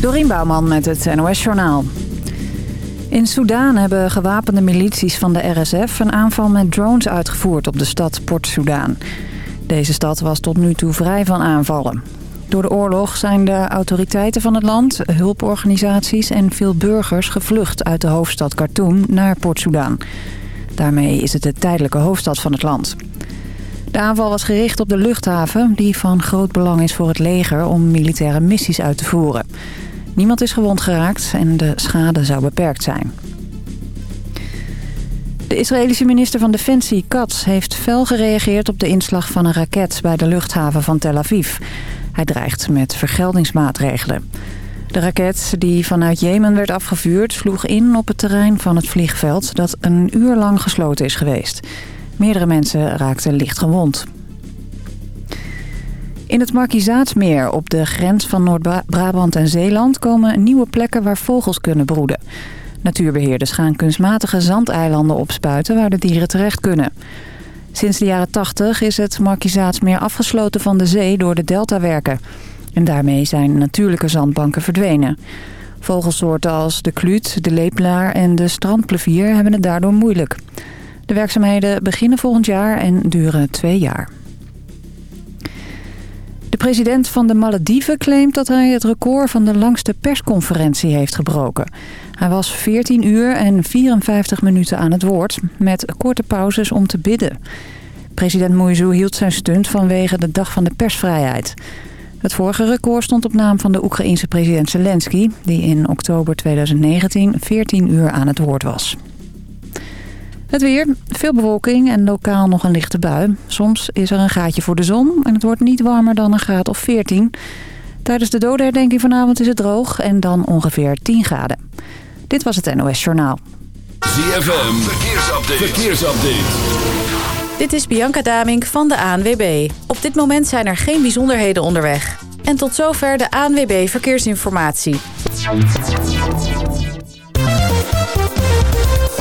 Dorien Bouwman met het NOS Journaal. In Soedan hebben gewapende milities van de RSF een aanval met drones uitgevoerd op de stad Port Soedan. Deze stad was tot nu toe vrij van aanvallen. Door de oorlog zijn de autoriteiten van het land, hulporganisaties en veel burgers gevlucht uit de hoofdstad Khartoum naar Port Soedan. Daarmee is het de tijdelijke hoofdstad van het land. De aanval was gericht op de luchthaven, die van groot belang is voor het leger om militaire missies uit te voeren. Niemand is gewond geraakt en de schade zou beperkt zijn. De Israëlische minister van Defensie, Katz, heeft fel gereageerd op de inslag van een raket bij de luchthaven van Tel Aviv. Hij dreigt met vergeldingsmaatregelen. De raket die vanuit Jemen werd afgevuurd sloeg in op het terrein van het vliegveld dat een uur lang gesloten is geweest. Meerdere mensen raakten licht gewond. In het Markizaatsmeer op de grens van Noord-Brabant en Zeeland... komen nieuwe plekken waar vogels kunnen broeden. Natuurbeheerders gaan kunstmatige zandeilanden opspuiten... waar de dieren terecht kunnen. Sinds de jaren 80 is het Markizaatsmeer afgesloten van de zee door de deltawerken. En daarmee zijn natuurlijke zandbanken verdwenen. Vogelsoorten als de kluut, de leeplaar en de strandplevier hebben het daardoor moeilijk. De werkzaamheden beginnen volgend jaar en duren twee jaar. De president van de Malediven claimt dat hij het record van de langste persconferentie heeft gebroken. Hij was 14 uur en 54 minuten aan het woord, met korte pauzes om te bidden. President Moizou hield zijn stunt vanwege de dag van de persvrijheid. Het vorige record stond op naam van de Oekraïense president Zelensky... die in oktober 2019 14 uur aan het woord was. Het weer, veel bewolking en lokaal nog een lichte bui. Soms is er een gaatje voor de zon en het wordt niet warmer dan een graad of 14. Tijdens de dodenherdenking vanavond is het droog en dan ongeveer 10 graden. Dit was het NOS Journaal. ZFM, verkeersupdate. verkeersupdate. Dit is Bianca Damink van de ANWB. Op dit moment zijn er geen bijzonderheden onderweg. En tot zover de ANWB Verkeersinformatie.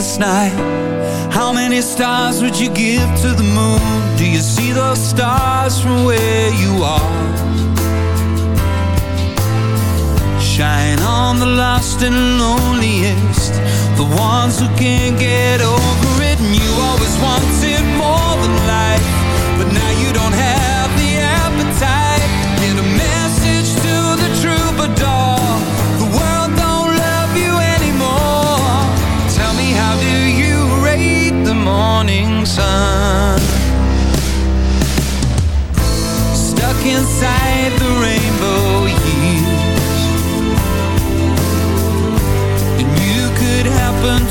endless night How many stars would you give to the moon? Do you see those stars from where you are? Shine on the lost and loneliest The ones who can't get over it And you always want to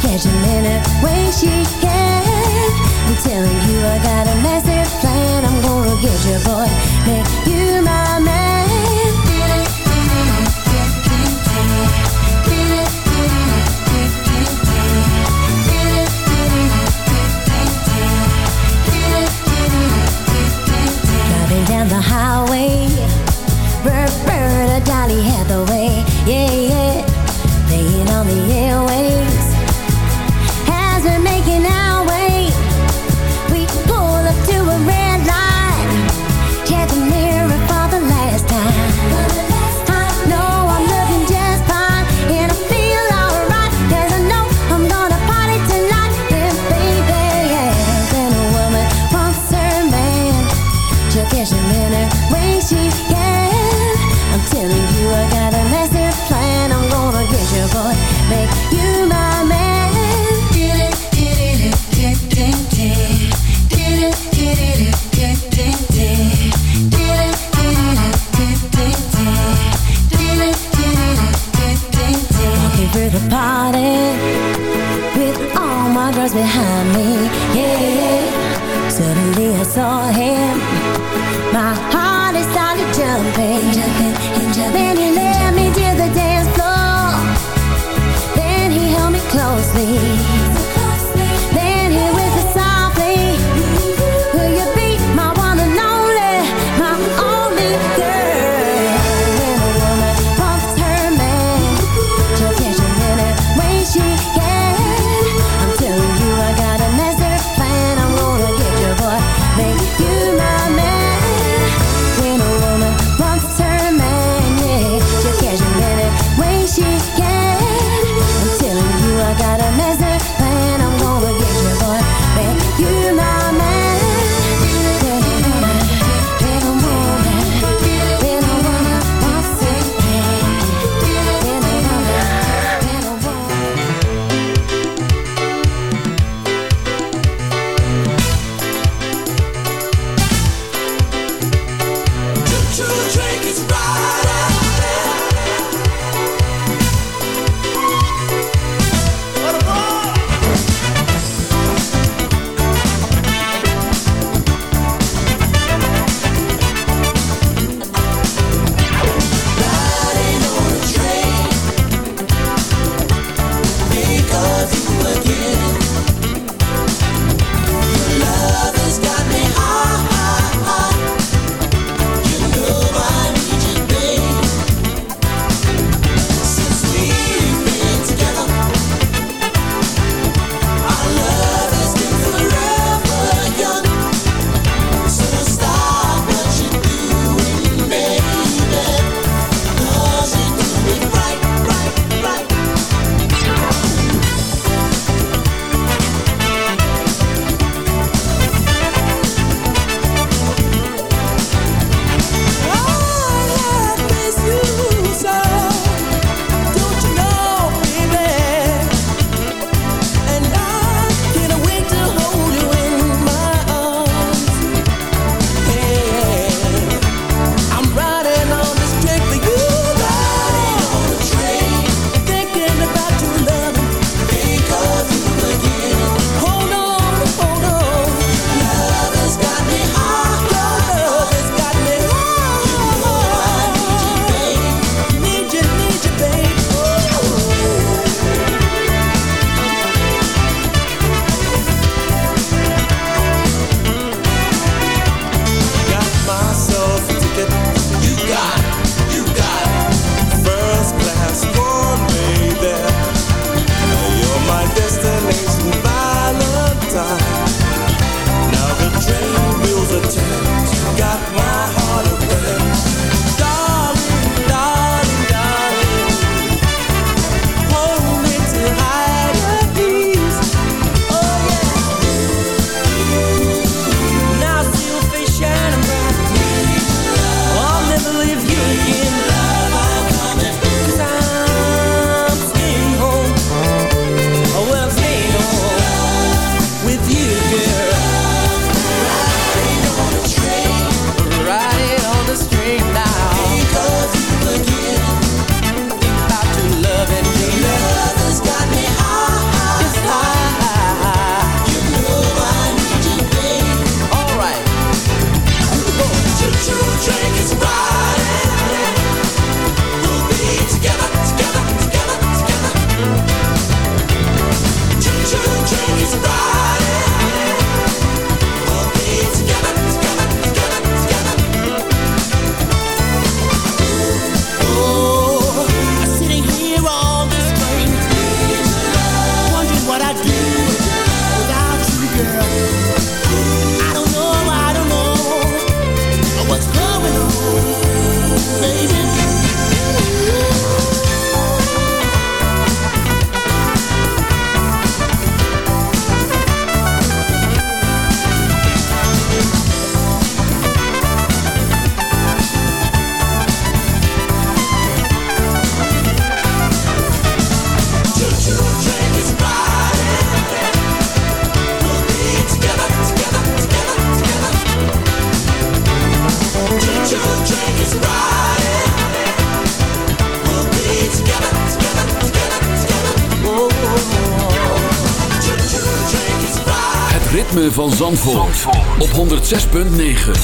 catch him in a way she can. op 106.9 CFM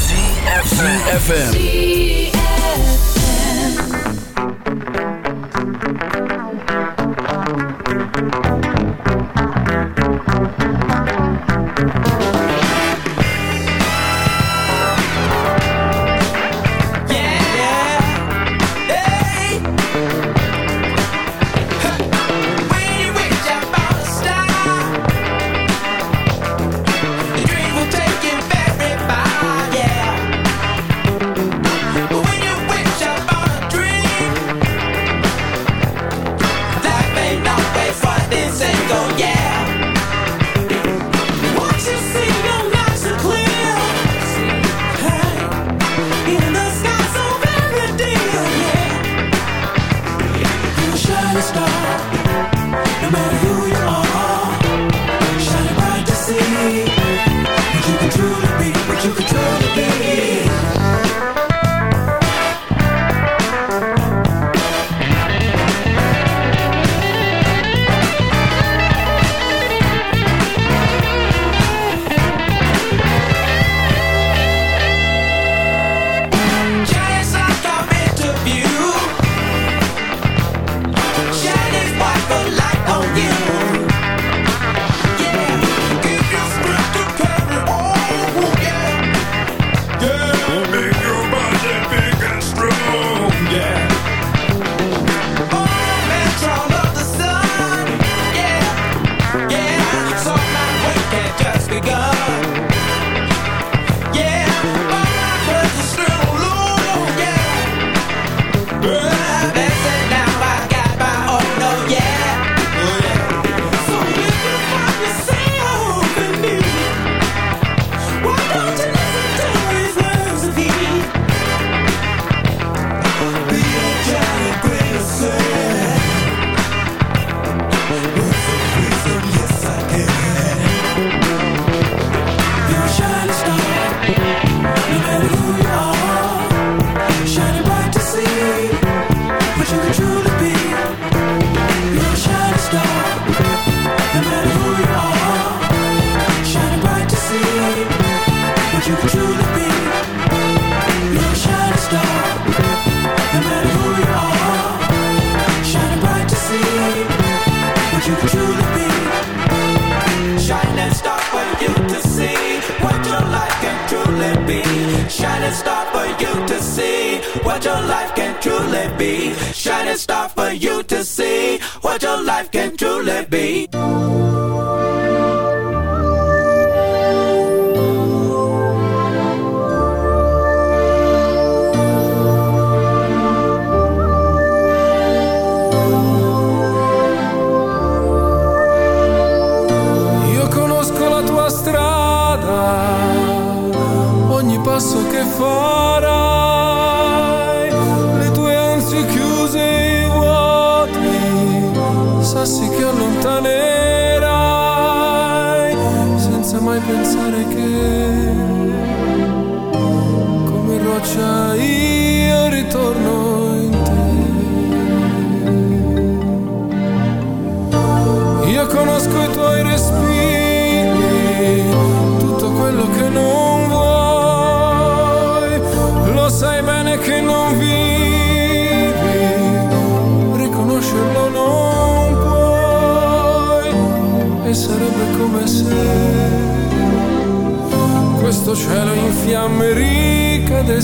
cielo in fiamme ricade del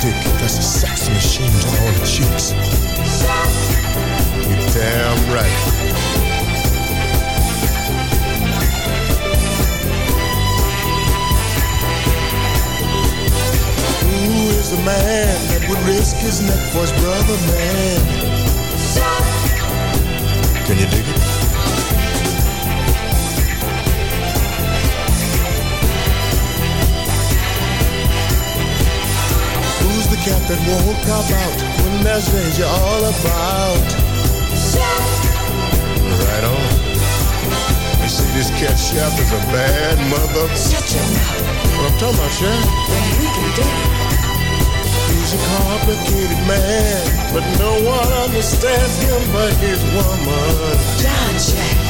dick that's a sex machine to all the chicks. You're damn right. Who is the man that would risk his neck for his brother, man. Can you dig it? cat that won't cop out when there's danger all about. Chef. Right on. You see, this cat Chef is a bad mother. Shut your mouth. What I'm talking about, Chef? Well, we can do He's a complicated man, but no one understands him but his woman. John Jack.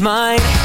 mine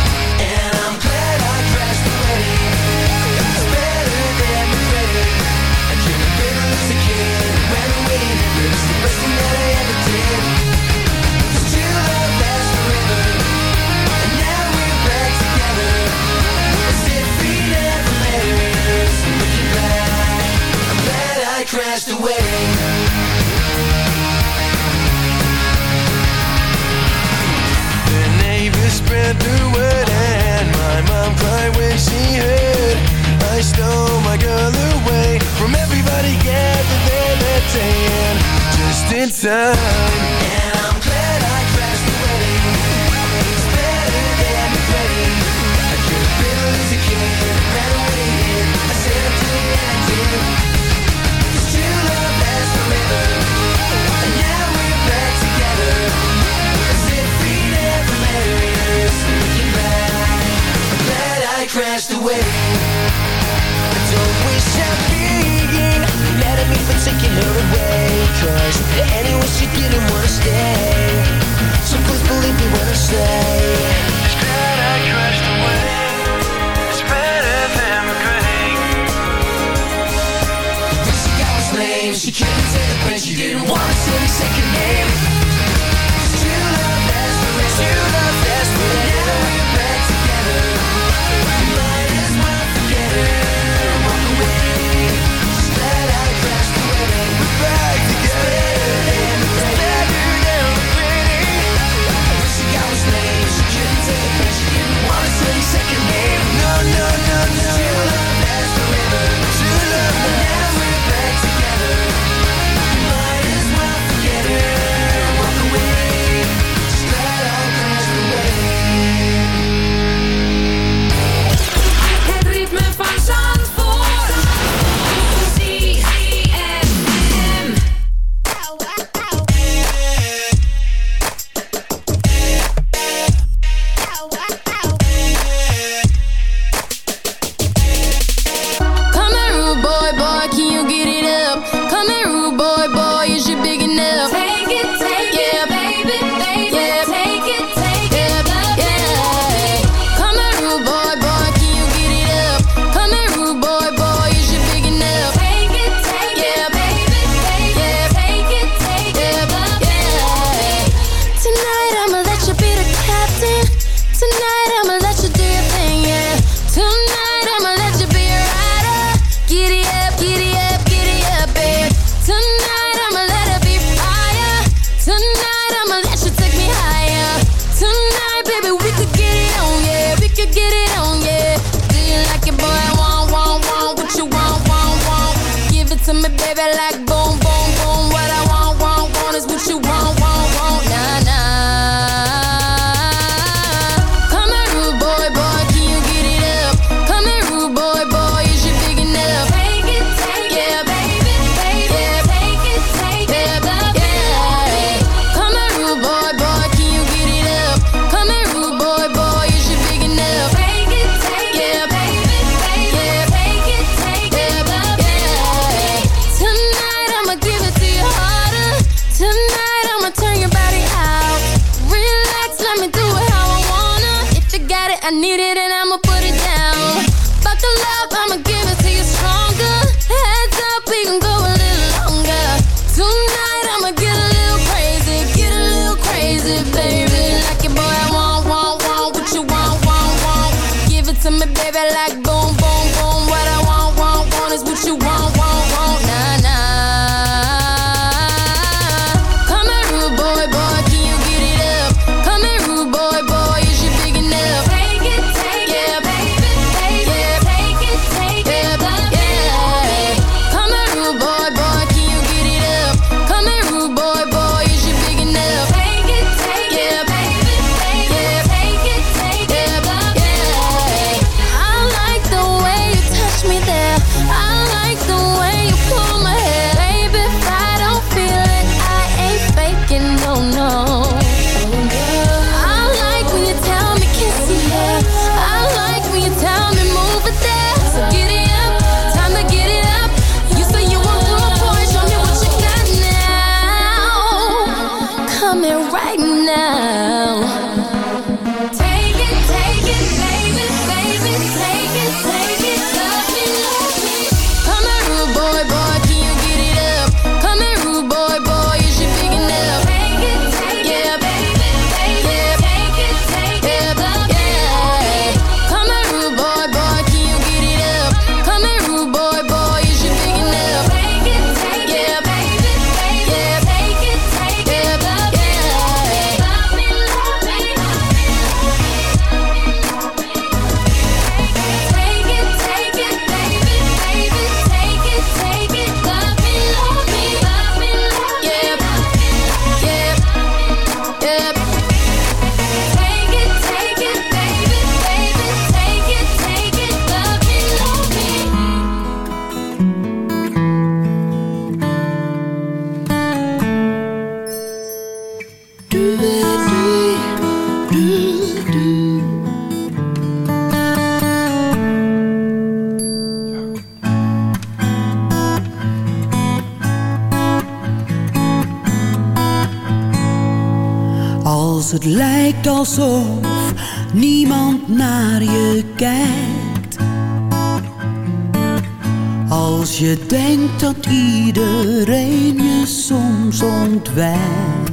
Je denkt dat iedereen je soms ontwijkt.